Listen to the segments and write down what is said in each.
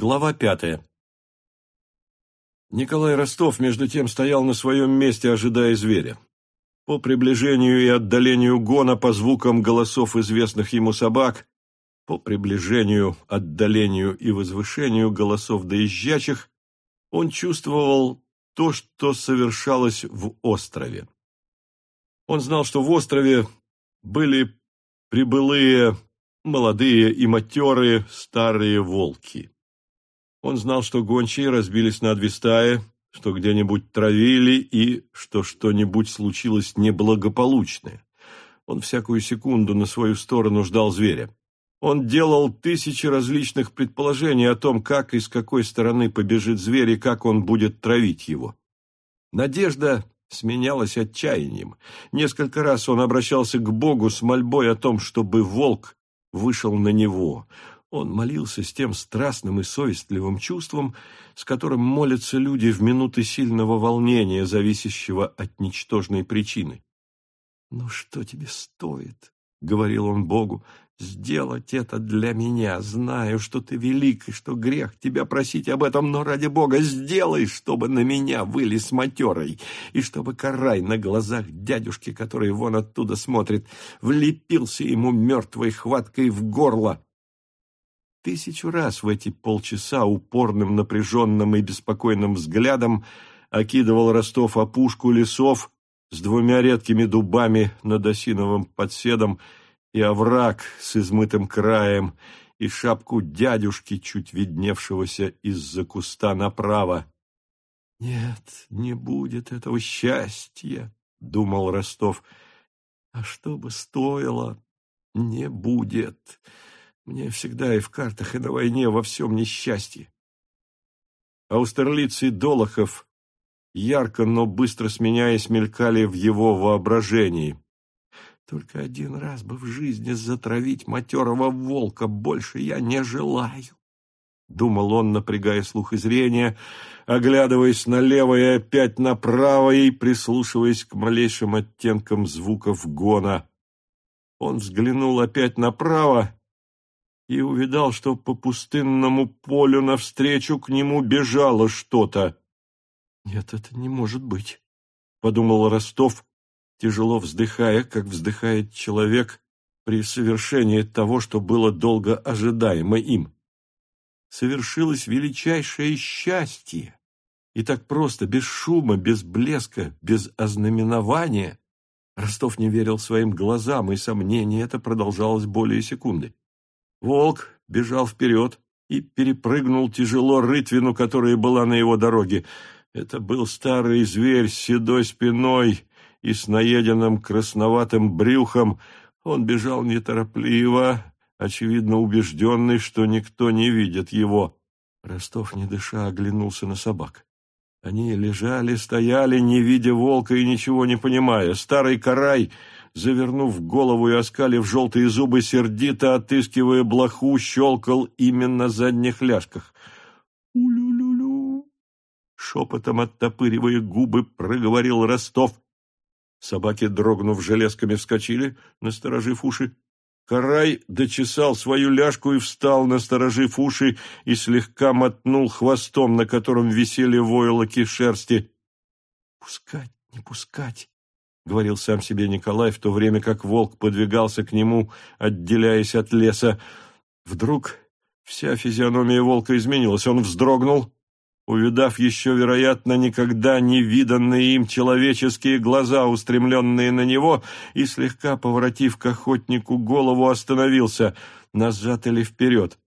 Глава пятая. Николай Ростов, между тем, стоял на своем месте, ожидая зверя. По приближению и отдалению гона по звукам голосов известных ему собак, по приближению, отдалению и возвышению голосов доезжачих, он чувствовал то, что совершалось в острове. Он знал, что в острове были прибылые, молодые и матерые старые волки. Он знал, что гончие разбились на две что где-нибудь травили и что что-нибудь случилось неблагополучное. Он всякую секунду на свою сторону ждал зверя. Он делал тысячи различных предположений о том, как и с какой стороны побежит зверь и как он будет травить его. Надежда сменялась отчаянием. Несколько раз он обращался к Богу с мольбой о том, чтобы волк вышел на него. Он молился с тем страстным и совестливым чувством, с которым молятся люди в минуты сильного волнения, зависящего от ничтожной причины. «Ну что тебе стоит?» — говорил он Богу, — «сделать это для меня. Знаю, что ты велик и что грех тебя просить об этом, но ради Бога сделай, чтобы на меня вылез матерой, и чтобы карай на глазах дядюшки, который вон оттуда смотрит, влепился ему мертвой хваткой в горло». Тысячу раз в эти полчаса упорным, напряженным и беспокойным взглядом окидывал Ростов опушку лесов с двумя редкими дубами над осиновым подседом и овраг с измытым краем, и шапку дядюшки, чуть видневшегося из-за куста направо. «Нет, не будет этого счастья», — думал Ростов. «А что бы стоило, не будет». Мне всегда и в картах, и на войне во всем несчастье. Аустерлиц и Долохов, ярко, но быстро сменяясь, мелькали в его воображении. Только один раз бы в жизни затравить матерого волка, больше я не желаю. Думал он, напрягая слух и зрение, оглядываясь налево и опять направо и прислушиваясь к малейшим оттенкам звуков гона. Он взглянул опять направо и увидал, что по пустынному полю навстречу к нему бежало что-то. «Нет, это не может быть», — подумал Ростов, тяжело вздыхая, как вздыхает человек при совершении того, что было долго ожидаемо им. Совершилось величайшее счастье, и так просто, без шума, без блеска, без ознаменования. Ростов не верил своим глазам, и сомнение это продолжалось более секунды. Волк бежал вперед и перепрыгнул тяжело рытвину, которая была на его дороге. Это был старый зверь с седой спиной и с наеденным красноватым брюхом. Он бежал неторопливо, очевидно убежденный, что никто не видит его. Ростов, не дыша, оглянулся на собак. Они лежали, стояли, не видя волка и ничего не понимая. Старый карай завернув голову и оскалив желтые зубы, сердито отыскивая блоху, щелкал именно на задних ляжках. «У-лю-лю-лю!» Шепотом оттопыривая губы, проговорил Ростов. Собаки, дрогнув железками, вскочили, насторожив уши. Карай дочесал свою ляжку и встал, насторожив уши, и слегка мотнул хвостом, на котором висели войлоки шерсти. «Пускать, не пускать!» — говорил сам себе Николай, в то время как волк подвигался к нему, отделяясь от леса. Вдруг вся физиономия волка изменилась. Он вздрогнул, увидав еще, вероятно, никогда не виданные им человеческие глаза, устремленные на него, и, слегка поворотив к охотнику голову, остановился назад или вперед.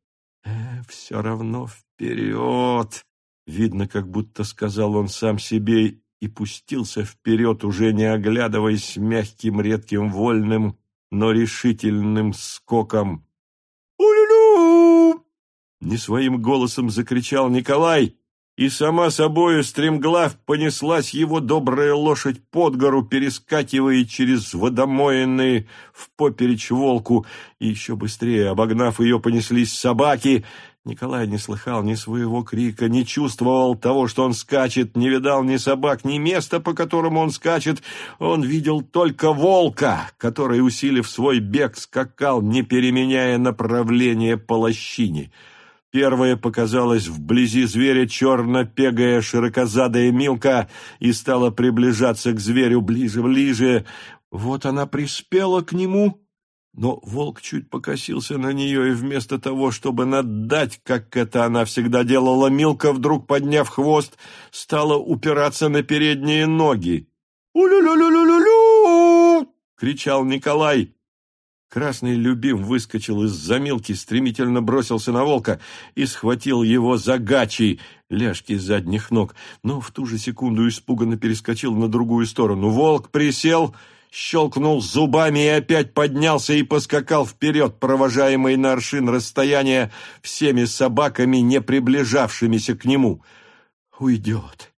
«Э, «Все равно вперед!» Видно, как будто сказал он сам себе и пустился вперед, уже не оглядываясь мягким, редким, вольным, но решительным скоком. «У-лю-лю!» Не своим голосом закричал Николай, и сама собою стремглав понеслась его добрая лошадь под гору, перескакивая через водомоенные в поперечь волку, и еще быстрее, обогнав ее, понеслись собаки — Николай не слыхал ни своего крика, не чувствовал того, что он скачет, не видал ни собак, ни места, по которому он скачет. Он видел только волка, который, усилив свой бег, скакал, не переменяя направление по лощине. Первая показалась вблизи зверя черно-пегая широкозадая Милка и стала приближаться к зверю ближе-ближе. Вот она приспела к нему, но волк чуть покосился на нее, и вместо того, чтобы наддать, как это она всегда делала, Милка, вдруг подняв хвост, стала упираться на передние ноги. «У-лю-лю-лю-лю-лю!» — кричал Николай. Красный любим выскочил из-за Милки, стремительно бросился на волка и схватил его за гачи, ляжки задних ног, но в ту же секунду испуганно перескочил на другую сторону. Волк присел, щелкнул зубами и опять поднялся и поскакал вперед, провожаемый на аршин расстояния всеми собаками, не приближавшимися к нему. «Уйдет!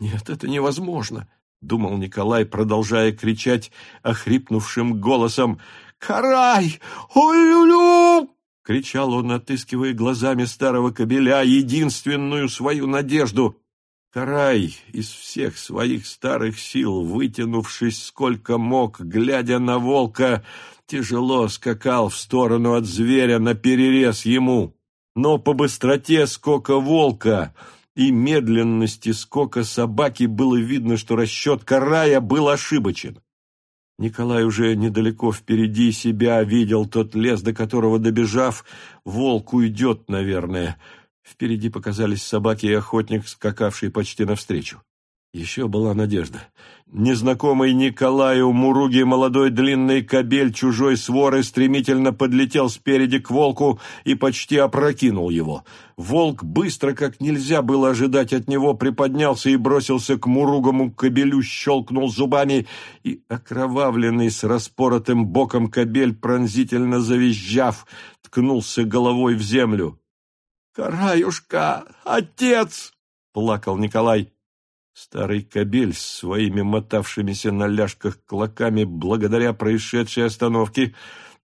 Нет, это невозможно!» — думал Николай, продолжая кричать охрипнувшим голосом — «Карай! Ой-лю-лю!» — кричал он, отыскивая глазами старого кобеля единственную свою надежду. Карай из всех своих старых сил, вытянувшись сколько мог, глядя на волка, тяжело скакал в сторону от зверя на перерез ему. Но по быстроте скока волка и медленности скока собаки было видно, что расчет Карая был ошибочен. Николай уже недалеко впереди себя видел тот лес, до которого, добежав, волк уйдет, наверное. Впереди показались собаки и охотник, скакавший почти навстречу. Еще была надежда. Незнакомый Николаю Муруги молодой длинный кобель чужой своры стремительно подлетел спереди к волку и почти опрокинул его. Волк быстро, как нельзя было ожидать от него, приподнялся и бросился к Муругому кобелю, щелкнул зубами, и окровавленный с распоротым боком кобель, пронзительно завизжав, ткнулся головой в землю. «Караюшка! Отец!» — плакал Николай. Старый кобель с своими мотавшимися на ляжках клоками благодаря происшедшей остановке,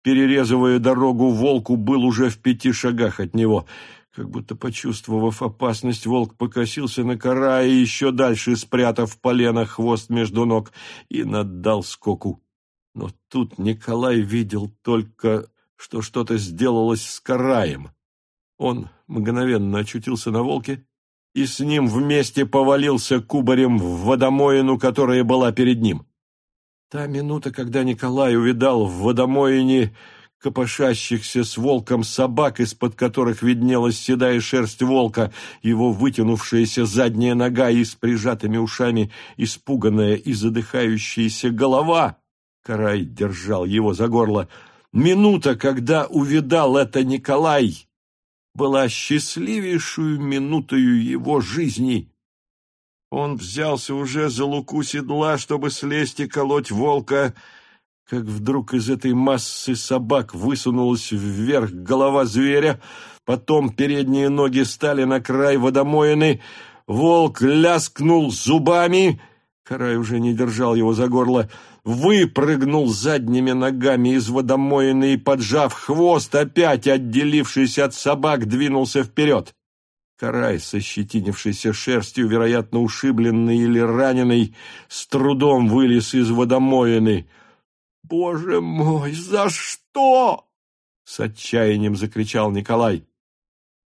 перерезывая дорогу волку, был уже в пяти шагах от него. Как будто почувствовав опасность, волк покосился на кора и еще дальше, спрятав в поленах хвост между ног, и наддал скоку. Но тут Николай видел только, что что-то сделалось с караем. Он мгновенно очутился на волке, и с ним вместе повалился кубарем в водомоину, которая была перед ним. Та минута, когда Николай увидал в водомоине копошащихся с волком собак, из-под которых виднелась седая шерсть волка, его вытянувшаяся задняя нога и с прижатыми ушами испуганная и задыхающаяся голова, Карай держал его за горло. Минута, когда увидал это Николай, была счастливейшую минутою его жизни. Он взялся уже за луку седла, чтобы слезть и колоть волка, как вдруг из этой массы собак высунулась вверх голова зверя, потом передние ноги стали на край водомоины, волк ляскнул зубами, Карай уже не держал его за горло, выпрыгнул задними ногами из водомоины и, поджав хвост, опять отделившись от собак, двинулся вперед. Карай, со щетинившейся шерстью, вероятно, ушибленный или раненый, с трудом вылез из водомоины. «Боже мой, за что?» — с отчаянием закричал Николай.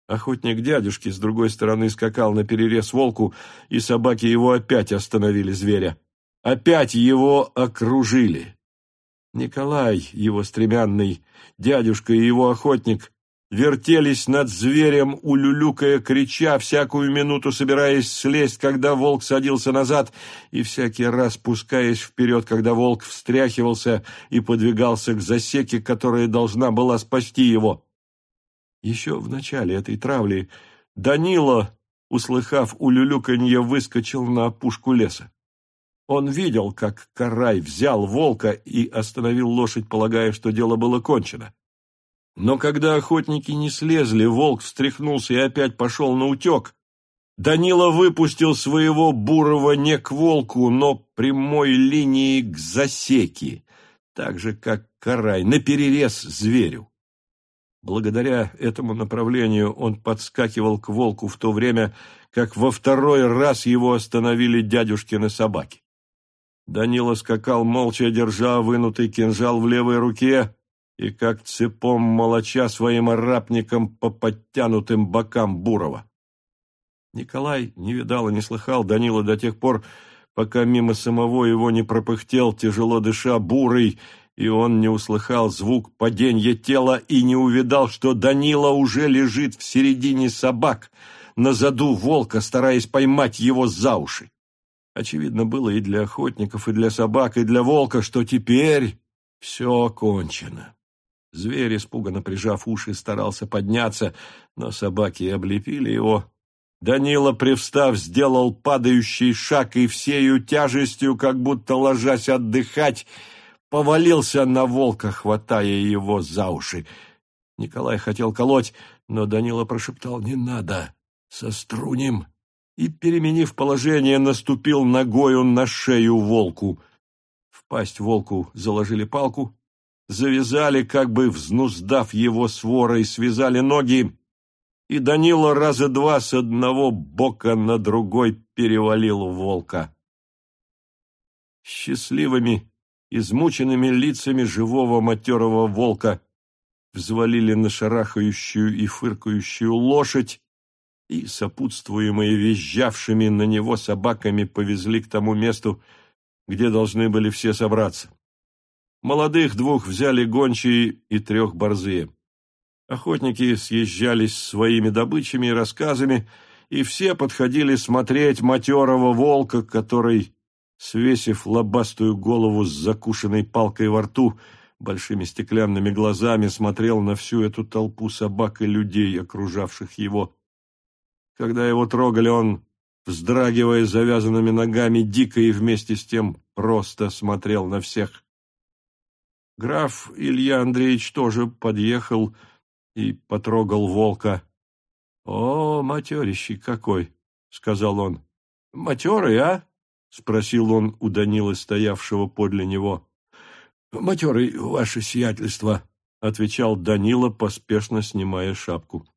Охотник дядюшки с другой стороны скакал на перерез волку, и собаки его опять остановили зверя. Опять его окружили. Николай, его стремянный, дядюшка и его охотник вертелись над зверем, улюлюкая, крича, всякую минуту собираясь слезть, когда волк садился назад, и всякий раз пускаясь вперед, когда волк встряхивался и подвигался к засеке, которая должна была спасти его. Еще в начале этой травли Данила, услыхав улюлюканье, выскочил на опушку леса. Он видел, как Карай взял волка и остановил лошадь, полагая, что дело было кончено. Но когда охотники не слезли, волк встряхнулся и опять пошел на утек. Данила выпустил своего бурого не к волку, но прямой линии к засеке, так же, как Карай, наперерез зверю. Благодаря этому направлению он подскакивал к волку в то время, как во второй раз его остановили дядюшкины собаки. Данила скакал молча, держа вынутый кинжал в левой руке, и как цепом молоча своим арапником по подтянутым бокам Бурова. Николай не видал и не слыхал Данила до тех пор, пока мимо самого его не пропыхтел, тяжело дыша, бурый, и он не услыхал звук падения тела и не увидал, что Данила уже лежит в середине собак, на заду волка, стараясь поймать его за уши. Очевидно было и для охотников, и для собак, и для волка, что теперь все кончено. Зверь, испуганно прижав уши, старался подняться, но собаки облепили его. Данила, привстав, сделал падающий шаг и всею тяжестью, как будто ложась отдыхать, повалился на волка, хватая его за уши. Николай хотел колоть, но Данила прошептал «Не надо, сострунем!» и, переменив положение, наступил ногою на шею волку. В пасть волку заложили палку, завязали, как бы взнуздав его сворой, связали ноги, и Данила раза два с одного бока на другой перевалил волка. Счастливыми, измученными лицами живого матерого волка взвалили на шарахающую и фыркающую лошадь и, сопутствуемые визжавшими на него собаками, повезли к тому месту, где должны были все собраться. Молодых двух взяли гончие и трех борзые. Охотники съезжались своими добычами и рассказами, и все подходили смотреть матерого волка, который, свесив лобастую голову с закушенной палкой во рту, большими стеклянными глазами смотрел на всю эту толпу собак и людей, окружавших его. Когда его трогали, он, вздрагивая завязанными ногами, дико и вместе с тем просто смотрел на всех. Граф Илья Андреевич тоже подъехал, и потрогал волка. — О, материщий какой! — сказал он. — Матерый, а? — спросил он у Данилы, стоявшего подле него. — Матерый, ваше сиятельство, — отвечал Данила, поспешно снимая шапку.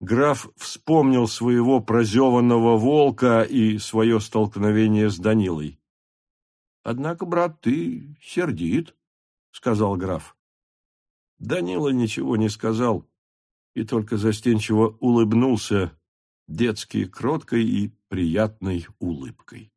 Граф вспомнил своего прозеванного волка и свое столкновение с Данилой. — Однако, брат, ты сердит, — сказал граф. Данила ничего не сказал и только застенчиво улыбнулся детски кроткой и приятной улыбкой.